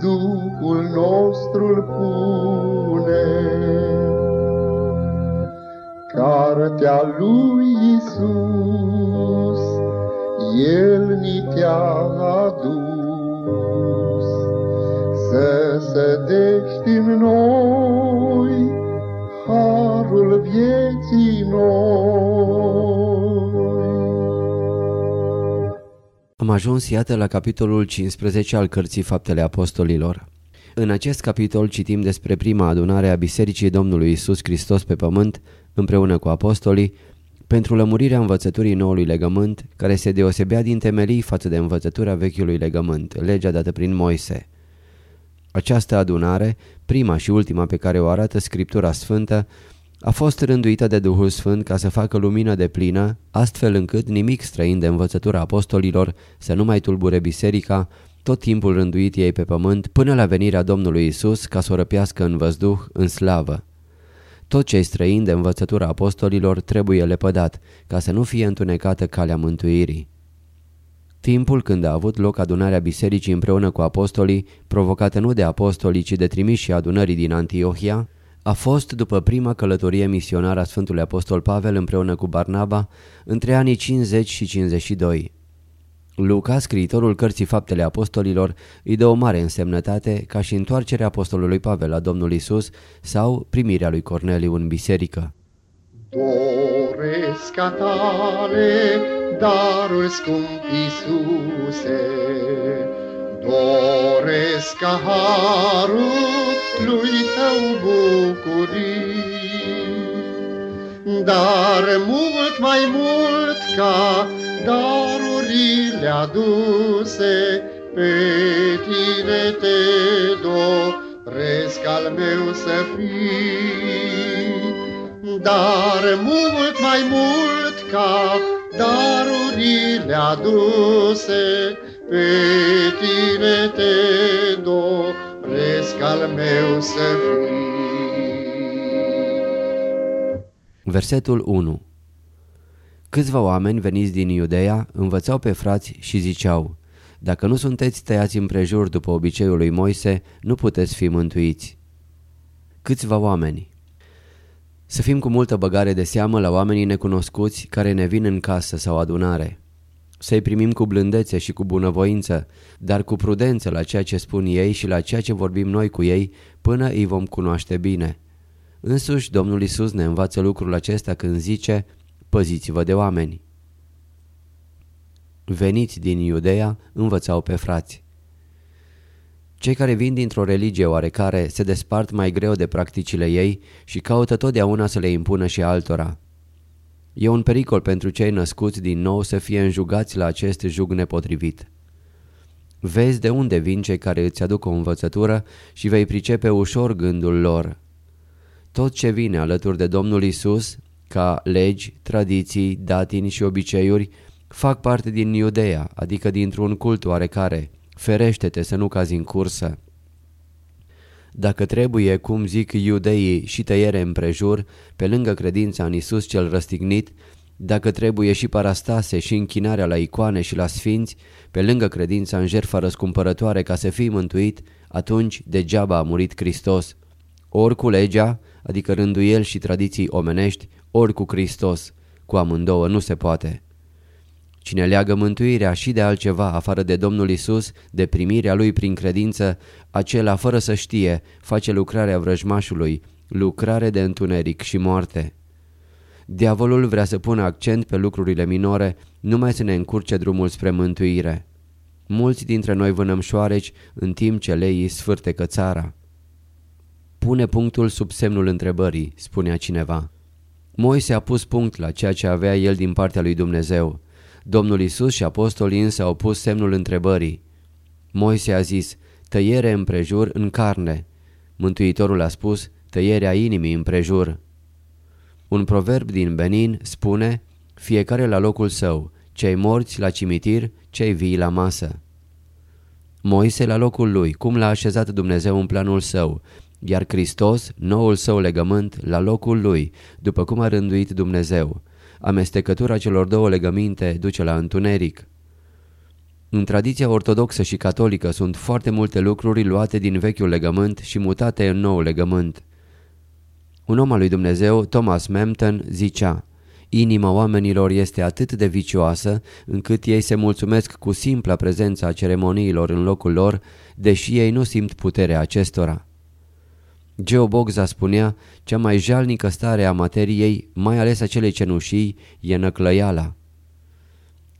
Duhul nostru ajuns, iată, la capitolul 15 al Cărții Faptele Apostolilor. În acest capitol citim despre prima adunare a Bisericii Domnului Isus Hristos pe pământ, împreună cu apostolii, pentru lămurirea învățăturii noului legământ, care se deosebea din temelii față de învățătura vechiului legământ, legea dată prin Moise. Această adunare, prima și ultima pe care o arată Scriptura Sfântă, a fost rânduită de Duhul Sfânt ca să facă lumină de plină, astfel încât nimic străin de învățătura apostolilor să nu mai tulbure biserica, tot timpul rânduit ei pe pământ, până la venirea Domnului Isus ca să o răpească în văzduh, în slavă. Tot ce străin de învățătura apostolilor trebuie lepădat, ca să nu fie întunecată calea mântuirii. Timpul când a avut loc adunarea bisericii împreună cu apostolii, provocată nu de apostolii, ci de trimiși adunării din Antiohia, a fost după prima călătorie misionară a Sfântului Apostol Pavel împreună cu Barnaba între anii 50 și 52. Luca, scriitorul cărții Faptele Apostolilor, îi dă o mare însemnătate ca și întoarcerea apostolului Pavel la Domnul Isus sau primirea lui Corneliu în biserică. Doresc ca tale darul scump Iisuse, Doresc ca harul lui tău bucurii, Dar mult mai mult ca darurile aduse, Pe tine te doresc al meu să fii, Dar mult mai mult ca darurile aduse, Pe tine te doresc al meu să fii. Versetul 1 Câțiva oameni veniți din Iudeea învățau pe frați și ziceau Dacă nu sunteți tăiați împrejur după obiceiul lui Moise, nu puteți fi mântuiți. Câțiva oameni Să fim cu multă băgare de seamă la oamenii necunoscuți care ne vin în casă sau adunare. Să-i primim cu blândețe și cu bunăvoință, dar cu prudență la ceea ce spun ei și la ceea ce vorbim noi cu ei până îi vom cunoaște bine. Însuși Domnul Isus ne învață lucrul acesta când zice Păziți-vă de oameni. Veniți din Iudeea, învățau pe frați. Cei care vin dintr-o religie oarecare se despart mai greu de practicile ei și caută totdeauna să le impună și altora. E un pericol pentru cei născuți din nou să fie înjugați la acest jug nepotrivit. Vezi de unde vin cei care îți aduc o învățătură și vei pricepe ușor gândul lor. Tot ce vine alături de Domnul Isus, ca legi, tradiții, datini și obiceiuri, fac parte din Iudeea, adică dintr-un cult oarecare. Ferește-te să nu cazi în cursă. Dacă trebuie, cum zic iudeii, și tăiere împrejur, pe lângă credința în Isus cel răstignit, dacă trebuie și parastase și închinarea la icoane și la sfinți, pe lângă credința în jertfa răscumpărătoare ca să fii mântuit, atunci degeaba a murit Hristos. Ori cu legea, adică rânduieli și tradiții omenești, ori cu Hristos, cu amândouă nu se poate. Cine leagă mântuirea și de altceva afară de Domnul Isus, de primirea Lui prin credință, acela fără să știe face lucrarea vrăjmașului, lucrare de întuneric și moarte. Diavolul vrea să pună accent pe lucrurile minore, numai să ne încurce drumul spre mântuire. Mulți dintre noi vânăm șoareci în timp ce leii sfârtecă țara. Pune punctul sub semnul întrebării, spunea cineva. Moise a pus punct la ceea ce avea el din partea lui Dumnezeu. Domnul Isus și apostolii însă au pus semnul întrebării. Moise a zis, tăiere împrejur în carne. Mântuitorul a spus, tăierea inimii împrejur. Un proverb din Benin spune, fiecare la locul său, cei morți la cimitir, cei vii la masă. Moise la locul lui, cum l-a așezat Dumnezeu în planul său, iar Hristos, noul său legământ, la locul lui, după cum a rânduit Dumnezeu. Amestecătura celor două legăminte duce la întuneric. În tradiția ortodoxă și catolică sunt foarte multe lucruri luate din vechiul legământ și mutate în nou legământ. Un om al lui Dumnezeu, Thomas Mempton, zicea Inima oamenilor este atât de vicioasă încât ei se mulțumesc cu simpla prezența a ceremoniilor în locul lor, deși ei nu simt puterea acestora. Geo Bogza spunea, cea mai jalnică stare a materiei, mai ales a celei cenușii, e năclăiala.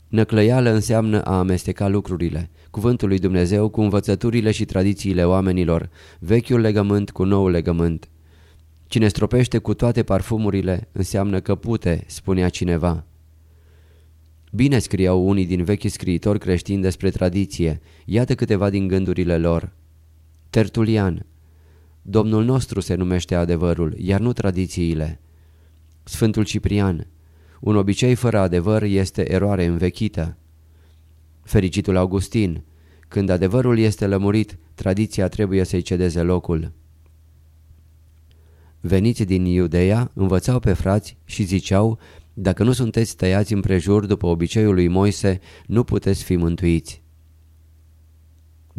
Năclăială înseamnă a amesteca lucrurile, cuvântul lui Dumnezeu cu învățăturile și tradițiile oamenilor, vechiul legământ cu nou legământ. Cine stropește cu toate parfumurile înseamnă că pute, spunea cineva. Bine scriau unii din vechi scriitori creștini despre tradiție, iată câteva din gândurile lor. Tertulian Domnul nostru se numește adevărul, iar nu tradițiile. Sfântul Ciprian Un obicei fără adevăr este eroare învechită. Fericitul Augustin Când adevărul este lămurit, tradiția trebuie să-i cedeze locul. Veniți din Iudeea, învățau pe frați și ziceau, dacă nu sunteți tăiați împrejur după obiceiul lui Moise, nu puteți fi mântuiți.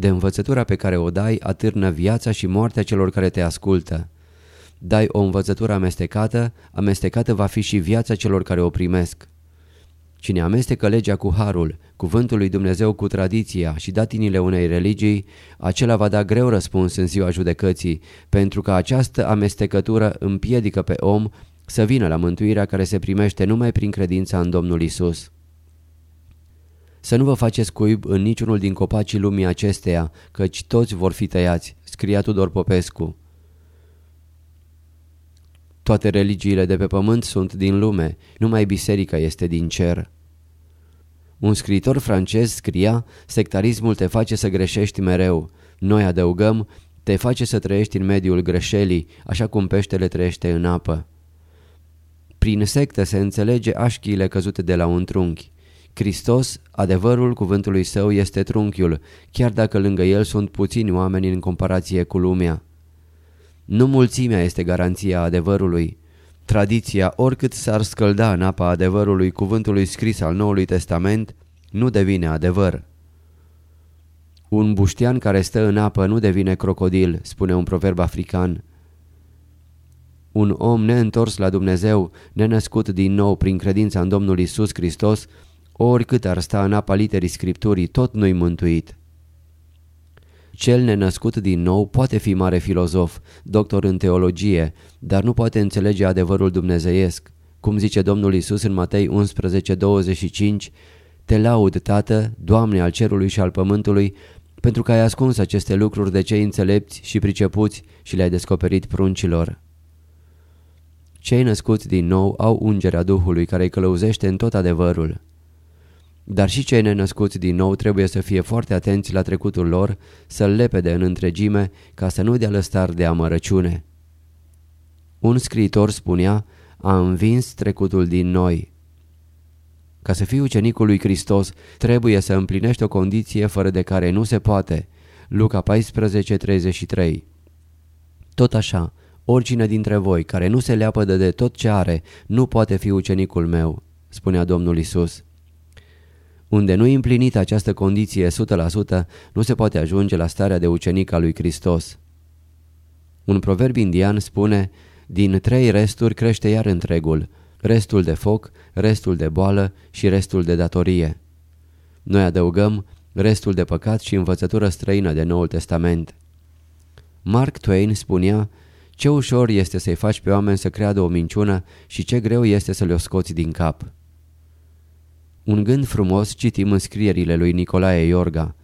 De învățătura pe care o dai atârnă viața și moartea celor care te ascultă. Dai o învățătură amestecată, amestecată va fi și viața celor care o primesc. Cine amestecă legea cu harul, cuvântul lui Dumnezeu cu tradiția și datinile unei religii, acela va da greu răspuns în ziua judecății, pentru că această amestecătură împiedică pe om să vină la mântuirea care se primește numai prin credința în Domnul Isus. Să nu vă faceți cuib în niciunul din copacii lumii acesteia, căci toți vor fi tăiați, scria Tudor Popescu. Toate religiile de pe pământ sunt din lume, numai biserica este din cer. Un scriitor francez scria, sectarismul te face să greșești mereu. Noi adăugăm, te face să trăiești în mediul greșelii, așa cum peștele trăiește în apă. Prin sectă se înțelege așchiile căzute de la un trunchi. Hristos, adevărul cuvântului său este trunchiul, chiar dacă lângă el sunt puțini oameni în comparație cu lumea. Nu mulțimea este garanția adevărului. Tradiția, oricât s-ar scălda în apa adevărului cuvântului scris al Noului Testament, nu devine adevăr. Un buștean care stă în apă nu devine crocodil, spune un proverb african. Un om neîntors la Dumnezeu, nenăscut din nou prin credința în Domnul Isus Hristos, oricât ar sta în apa literii Scripturii, tot nu-i mântuit. Cel nenăscut din nou poate fi mare filozof, doctor în teologie, dar nu poate înțelege adevărul dumnezeiesc. Cum zice Domnul Isus în Matei 11:25, Te laud, Tată, Doamne al cerului și al pământului, pentru că ai ascuns aceste lucruri de cei înțelepți și pricepuți și le-ai descoperit pruncilor. Cei născuți din nou au ungerea Duhului care îi călăuzește în tot adevărul. Dar și cei nenăscuți din nou trebuie să fie foarte atenți la trecutul lor, să-l lepede în întregime ca să nu dea lăstar de amărăciune. Un scriitor spunea, a învins trecutul din noi. Ca să fii ucenicul lui Hristos, trebuie să împlinești o condiție fără de care nu se poate. Luca 14:33 Tot așa, oricine dintre voi care nu se leapă de tot ce are, nu poate fi ucenicul meu, spunea Domnul Isus. Unde nu împlinită această condiție 100%, nu se poate ajunge la starea de ucenic al lui Hristos. Un proverb indian spune, din trei resturi crește iar întregul, restul de foc, restul de boală și restul de datorie. Noi adăugăm restul de păcat și învățătură străină de Noul Testament. Mark Twain spunea, ce ușor este să-i faci pe oameni să creadă o minciună și ce greu este să le-o scoți din cap. Un gând frumos citim în scrierile lui Nicolae Iorga.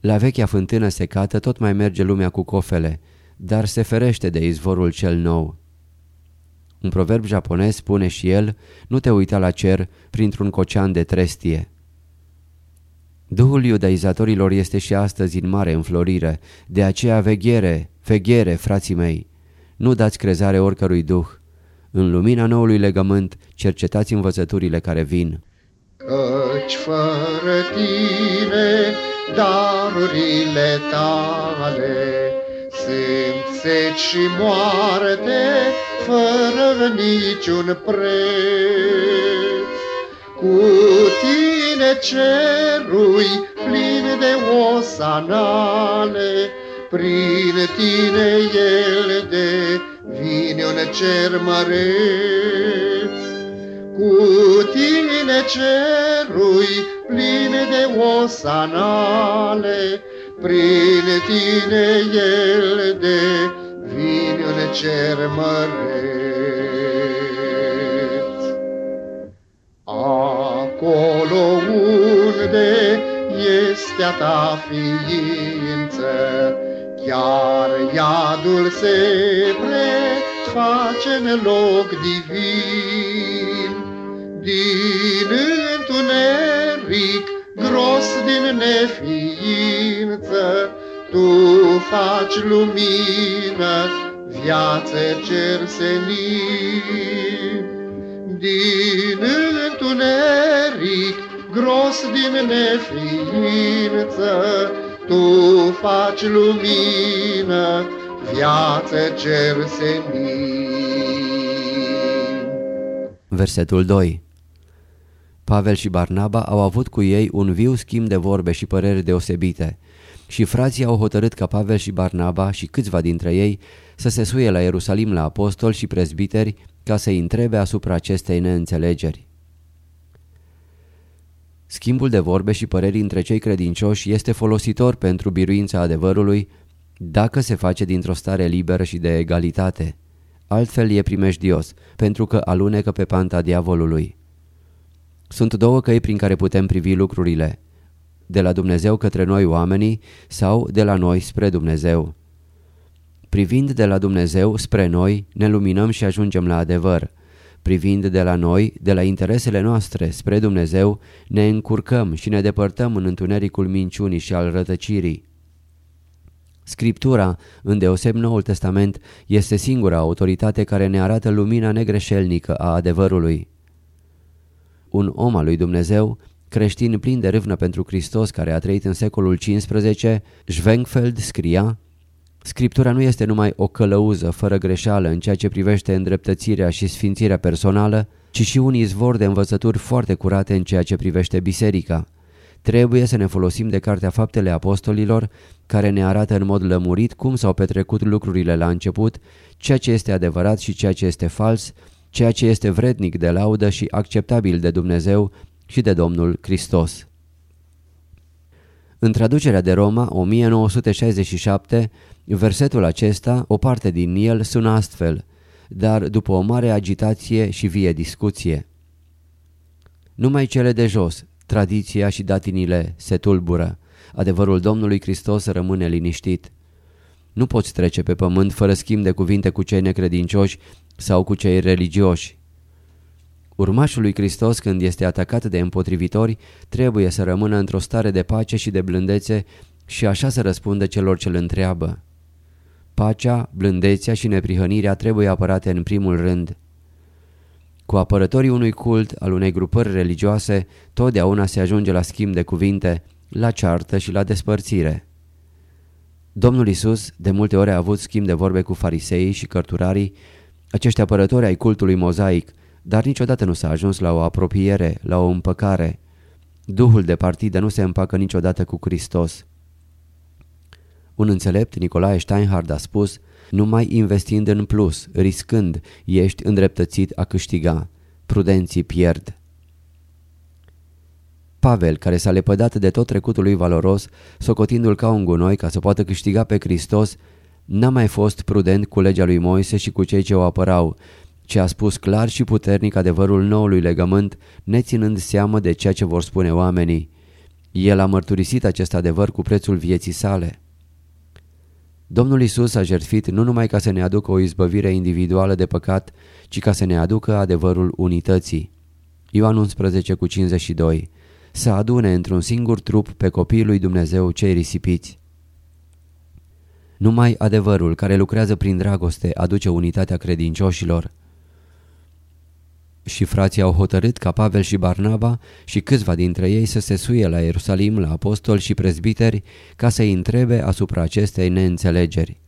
La vechea fântână secată tot mai merge lumea cu cofele, dar se ferește de izvorul cel nou. Un proverb japonez spune și el, nu te uita la cer printr-un cocean de trestie. Duhul iudaizatorilor este și astăzi în mare înflorire, de aceea veghere, veghere, frații mei. Nu dați crezare oricărui duh. În lumina noului legământ, cercetați învățăturile care vin. Căci fără tine darurile tale sunt seci și moarte fără niciun preț. Cu tine cerui plin de osanale, prin tine el de vine un cer măreț. Cu tine cerui plin de osanale, prin tine el de vine un cer măreț. Acolo unde este a ta ființă, Chiar iadul se preface în loc divin. Faci lumină, viață cer senin. Din întuneric, gros din neființă, tu faci lumină, viață cer senin. Versetul 2 Pavel și Barnaba au avut cu ei un viu schimb de vorbe și păreri deosebite și frații au hotărât ca Pavel și Barnaba și câțiva dintre ei să se suie la Ierusalim la apostoli și prezbiteri ca să-i întrebe asupra acestei neînțelegeri. Schimbul de vorbe și păreri între cei credincioși este folositor pentru biruința adevărului dacă se face dintr-o stare liberă și de egalitate. Altfel e primejdios, pentru că alunecă pe panta diavolului. Sunt două căi prin care putem privi lucrurile, de la Dumnezeu către noi oamenii sau de la noi spre Dumnezeu. Privind de la Dumnezeu spre noi, ne luminăm și ajungem la adevăr. Privind de la noi, de la interesele noastre spre Dumnezeu, ne încurcăm și ne depărtăm în întunericul minciunii și al rătăcirii. Scriptura, îndeoseb Noul Testament, este singura autoritate care ne arată lumina negreșelnică a adevărului. Un om al lui Dumnezeu, creștin plin de râvnă pentru Hristos care a trăit în secolul XV, Schwenkfeld scria Scriptura nu este numai o călăuză fără greșeală în ceea ce privește îndreptățirea și sfințirea personală, ci și un izvor de învățături foarte curate în ceea ce privește biserica. Trebuie să ne folosim de Cartea Faptele Apostolilor, care ne arată în mod lămurit cum s-au petrecut lucrurile la început, ceea ce este adevărat și ceea ce este fals, ceea ce este vrednic de laudă și acceptabil de Dumnezeu și de Domnul Hristos. În traducerea de Roma 1967, versetul acesta, o parte din el sună astfel, dar după o mare agitație și vie discuție. Numai cele de jos, tradiția și datinile se tulbură, adevărul Domnului Hristos rămâne liniștit. Nu poți trece pe pământ fără schimb de cuvinte cu cei necredincioși sau cu cei religioși. Urmașul lui Hristos când este atacat de împotrivitori trebuie să rămână într-o stare de pace și de blândețe și așa să răspundă celor ce îl întreabă. Pacea, blândețea și neprihănirea trebuie apărate în primul rând. Cu apărătorii unui cult al unei grupări religioase, totdeauna se ajunge la schimb de cuvinte, la ceartă și la despărțire. Domnul Isus de multe ori a avut schimb de vorbe cu fariseii și cărturarii, acești apărători ai cultului mozaic, dar niciodată nu s-a ajuns la o apropiere, la o împăcare. Duhul de partidă nu se împacă niciodată cu Hristos. Un înțelept, Nicolae Steinhard, a spus, numai investind în plus, riscând, ești îndreptățit a câștiga. Prudenții pierd. Pavel, care s-a lepădat de tot trecutul lui valoros, socotindu-l ca un gunoi ca să poată câștiga pe Hristos, n-a mai fost prudent cu legea lui Moise și cu cei ce o apărau, ci a spus clar și puternic adevărul noului legământ, neținând seamă de ceea ce vor spune oamenii. El a mărturisit acest adevăr cu prețul vieții sale. Domnul Isus a jertfit nu numai ca să ne aducă o izbăvire individuală de păcat, ci ca să ne aducă adevărul unității. Ioan 11 cu 52 să adune într-un singur trup pe copiii lui Dumnezeu cei risipiți. Numai adevărul care lucrează prin dragoste aduce unitatea credincioșilor. Și frații au hotărât ca Pavel și Barnaba și câțiva dintre ei să se suie la Ierusalim la apostoli și prezbiteri ca să-i întrebe asupra acestei neînțelegeri.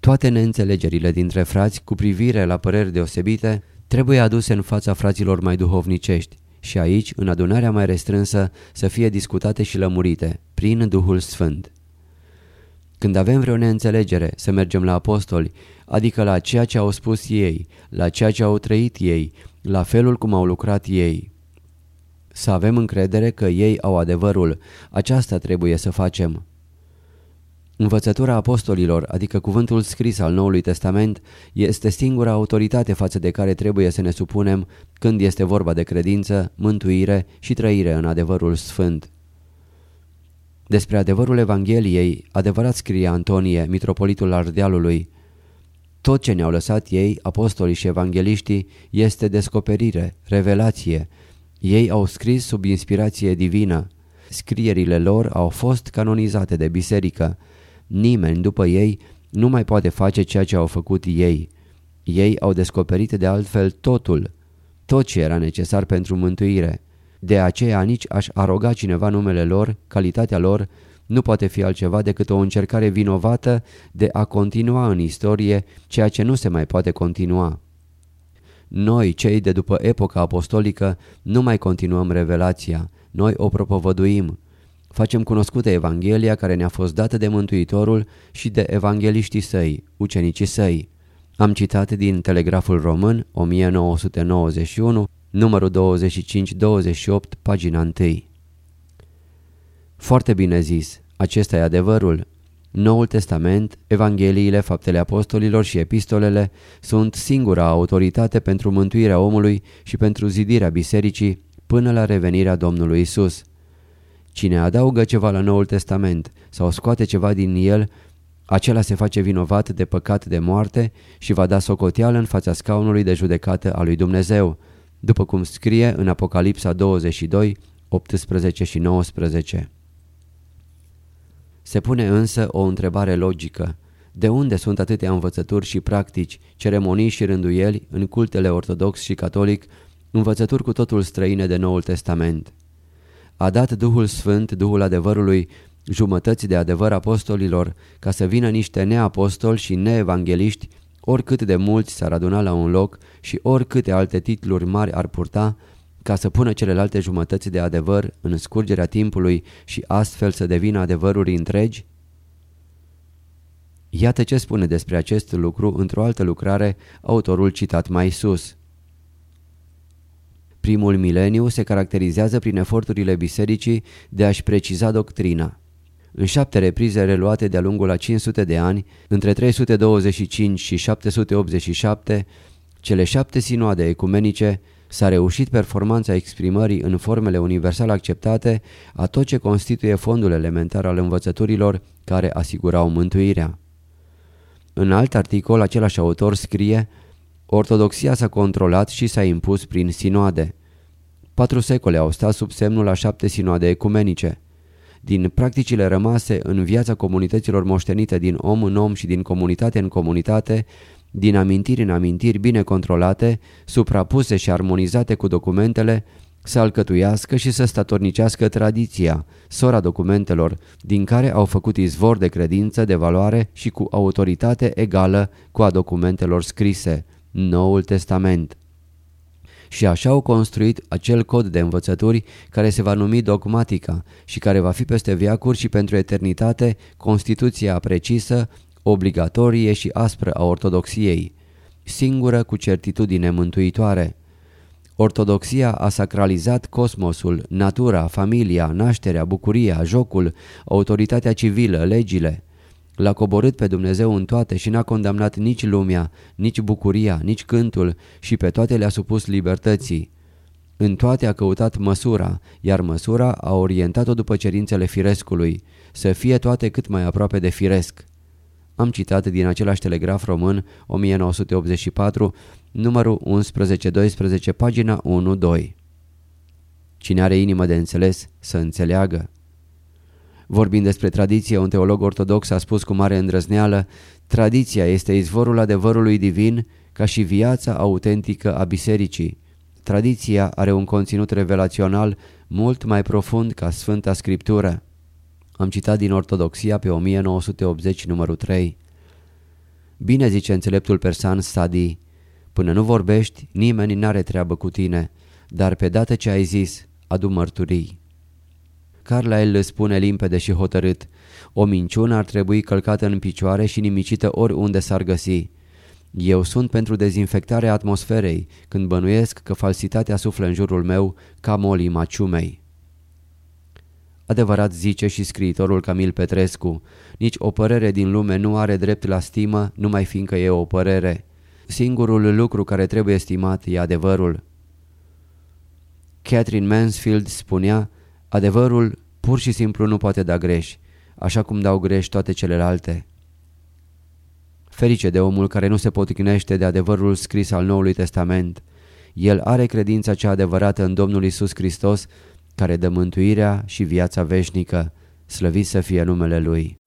Toate neînțelegerile dintre frați cu privire la păreri deosebite trebuie aduse în fața fraților mai duhovnicești și aici, în adunarea mai restrânsă, să fie discutate și lămurite, prin Duhul Sfânt. Când avem vreo neînțelegere, să mergem la apostoli, adică la ceea ce au spus ei, la ceea ce au trăit ei, la felul cum au lucrat ei. Să avem încredere că ei au adevărul, aceasta trebuie să facem. Învățătura apostolilor, adică cuvântul scris al Noului Testament, este singura autoritate față de care trebuie să ne supunem când este vorba de credință, mântuire și trăire în adevărul sfânt. Despre adevărul Evangheliei, adevărat scrie Antonie, mitropolitul Ardealului, tot ce ne-au lăsat ei, apostolii și evangeliștii, este descoperire, revelație. Ei au scris sub inspirație divină. Scrierile lor au fost canonizate de biserică. Nimeni după ei nu mai poate face ceea ce au făcut ei. Ei au descoperit de altfel totul, tot ce era necesar pentru mântuire. De aceea nici aș aroga cineva numele lor, calitatea lor, nu poate fi altceva decât o încercare vinovată de a continua în istorie ceea ce nu se mai poate continua. Noi, cei de după epoca apostolică, nu mai continuăm revelația, noi o propovăduim. Facem cunoscută Evanghelia care ne-a fost dată de Mântuitorul și de evangeliștii săi, ucenicii săi. Am citat din Telegraful Român, 1991, numărul 25-28, pagina 1. Foarte bine zis, acesta e adevărul. Noul Testament, Evangheliile, Faptele Apostolilor și Epistolele sunt singura autoritate pentru mântuirea omului și pentru zidirea bisericii până la revenirea Domnului Isus. Cine adaugă ceva la Noul Testament sau scoate ceva din el, acela se face vinovat de păcat de moarte și va da socoteală în fața scaunului de judecată a lui Dumnezeu, după cum scrie în Apocalipsa 22, 18 și 19. Se pune însă o întrebare logică. De unde sunt atâtea învățături și practici, ceremonii și rânduieli în cultele ortodox și catolic, învățături cu totul străine de Noul Testament? A dat Duhul Sfânt, Duhul adevărului, jumătăți de adevăr apostolilor, ca să vină niște neapostoli și neevangeliști, oricât de mulți s-ar aduna la un loc și oricâte alte titluri mari ar purta, ca să pună celelalte jumătăți de adevăr în scurgerea timpului și astfel să devină adevăruri întregi? Iată ce spune despre acest lucru într-o altă lucrare autorul citat mai sus. Primul mileniu se caracterizează prin eforturile bisericii de a-și preciza doctrina. În șapte reprize reluate de-a lungul a 500 de ani, între 325 și 787, cele șapte sinoade ecumenice s-a reușit performanța exprimării în formele universal acceptate a tot ce constituie fondul elementar al învățăturilor care asigurau mântuirea. În alt articol, același autor scrie Ortodoxia s-a controlat și s-a impus prin sinoade. Patru secole au stat sub semnul a șapte sinoade ecumenice. Din practicile rămase în viața comunităților moștenite din om în om și din comunitate în comunitate, din amintiri în amintiri bine controlate, suprapuse și armonizate cu documentele, să alcătuiască și să statornicească tradiția, sora documentelor, din care au făcut izvor de credință, de valoare și cu autoritate egală cu a documentelor scrise, Noul Testament. Și așa au construit acel cod de învățături care se va numi dogmatica și care va fi peste viacuri și pentru eternitate Constituția precisă obligatorie și aspră a ortodoxiei, singură cu certitudine mântuitoare. Ortodoxia a sacralizat cosmosul, natura, familia, nașterea, bucuria, jocul, autoritatea civilă, legile. L-a coborât pe Dumnezeu în toate și n-a condamnat nici lumea, nici bucuria, nici cântul și pe toate le-a supus libertății. În toate a căutat măsura, iar măsura a orientat-o după cerințele firescului, să fie toate cât mai aproape de firesc. Am citat din același telegraf român 1984, numărul 11-12, pagina 1-2. Cine are inimă de înțeles, să înțeleagă. Vorbind despre tradiție, un teolog ortodox a spus cu mare îndrăzneală, tradiția este izvorul adevărului divin ca și viața autentică a bisericii. Tradiția are un conținut revelațional mult mai profund ca Sfânta Scriptură. Am citat din Ortodoxia pe 1980 numărul 3. Bine zice înțeleptul persan Sadi, până nu vorbești, nimeni n-are treabă cu tine, dar pe dată ce ai zis, adu mărturii. Carlyle îl spune limpede și hotărât, o minciună ar trebui călcată în picioare și nimicită oriunde s-ar găsi. Eu sunt pentru dezinfectarea atmosferei, când bănuiesc că falsitatea suflă în jurul meu ca molima ciumei. Adevărat zice și scriitorul Camil Petrescu, nici o părere din lume nu are drept la stimă numai fiindcă e o părere. Singurul lucru care trebuie estimat e adevărul. Catherine Mansfield spunea, adevărul pur și simplu nu poate da greș, așa cum dau greș toate celelalte. Ferice de omul care nu se poticnește de adevărul scris al Noului Testament. El are credința cea adevărată în Domnul Isus Hristos, care dă mântuirea și viața veșnică. Slăvit să fie numele Lui!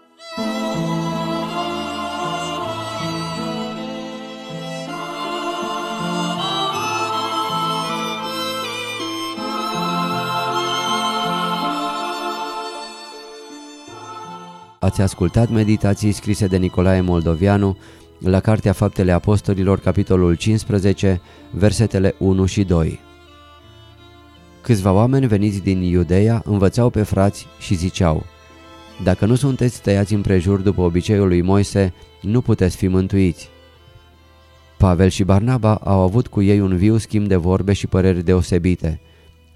Ați ascultat meditații scrise de Nicolae Moldovianu la Cartea Faptele Apostolilor, capitolul 15, versetele 1 și 2. Câțiva oameni veniți din Iudeea învățau pe frați și ziceau Dacă nu sunteți tăiați împrejur după obiceiul lui Moise, nu puteți fi mântuiți. Pavel și Barnaba au avut cu ei un viu schimb de vorbe și păreri deosebite –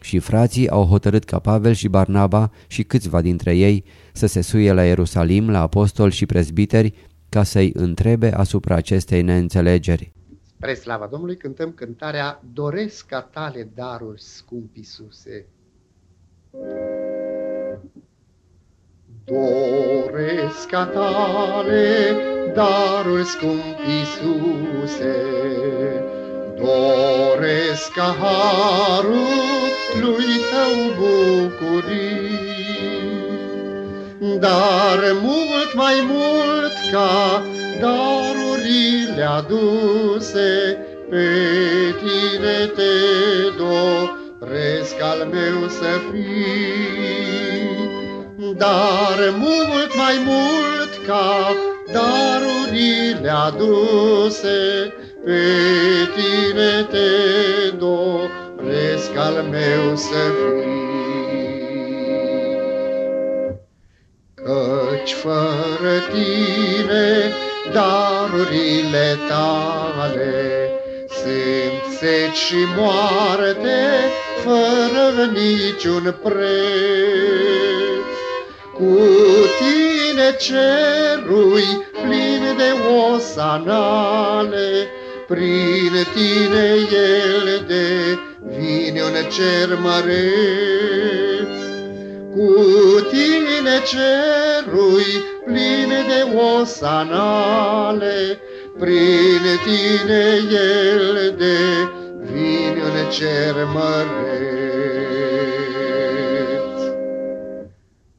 și frații au hotărât ca Pavel și Barnaba și câțiva dintre ei să se suie la Ierusalim la apostoli și prezbiteri ca să-i întrebe asupra acestei neînțelegeri. Spre slava Domnului cântăm cântarea Doresc ca tale daruri, scump Iisuse. Doresc ca tale daruri, scump Iisuse, Doresc ca harul lui tău bucurii, Dar mult mai mult ca darurile aduse, Pe tine te doresc al meu să fii. Dar mult mai mult ca darurile aduse, pe tine te doresc al meu să fii. Căci fără tine darurile tale sunt seci și moarte fără niciun preț. Cu tine cerui plin de osanale, prin tine el de vine un cer măreț. Cu tine cerui plin de osanale, prin tine el de vine un cer măreț.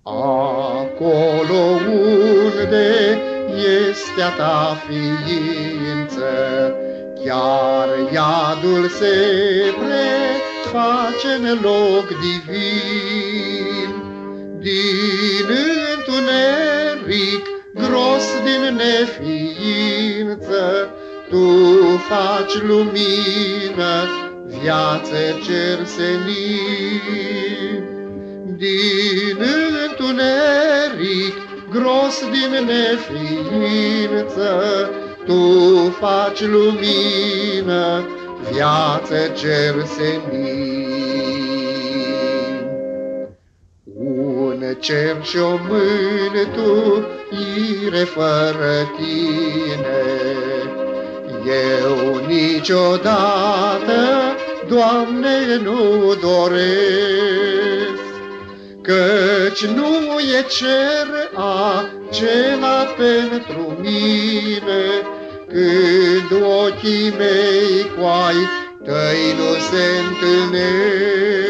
Acolo unde este a ta ființă, Chiar iadul se preface în loc divin. Din întuneric, gros din neființă, Tu faci lumină, viață cer senin. Din întuneric, gros din neființă, tu faci lumină, viață cer senin. Un cer și o mântuire fără tine, eu niciodată, Doamne, nu doresc, Căci nu e cer acela pentru mine, când ochii mei cu ai tăi nu se întâlnesc.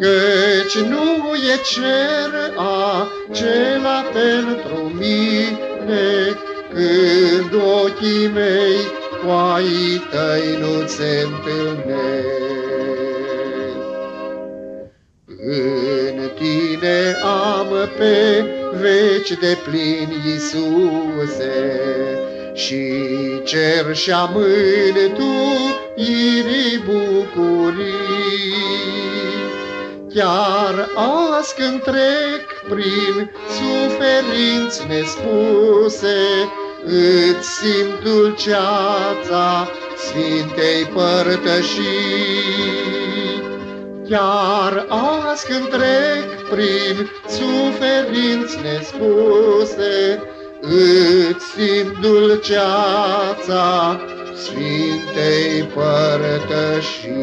Căci nu e cer acela pentru mine, Când ochii mei cu ai tăi nu se întâlnesc. În tine am pe veci de plin, Iisuse, și cer și-am mântuirii bucurii. Chiar azi când trec prin suferinți nespuse, Îți simt dulceața Sfintei părtășii. Chiar azi când trec prin suferinți nespuse, Îți simt dulceața Sfintei părtășii.